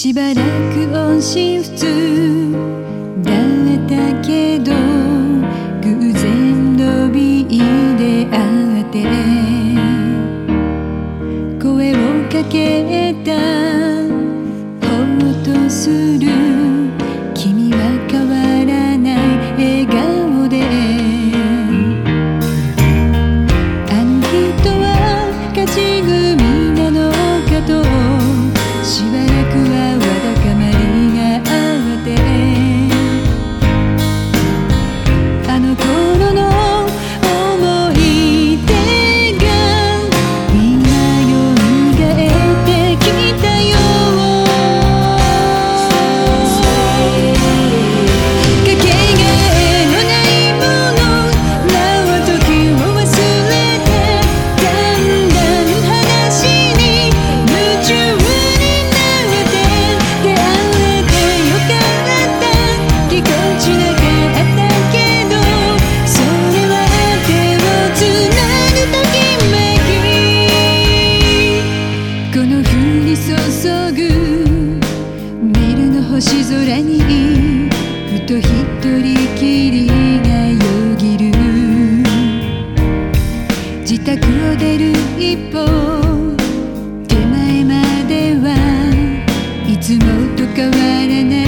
しばらく音信不通。だったけど偶然のびで会って。声をかけた。ほっとする。不星空にふと一人きりがよぎる。自宅を出る一歩手前まではいつもと変わらない。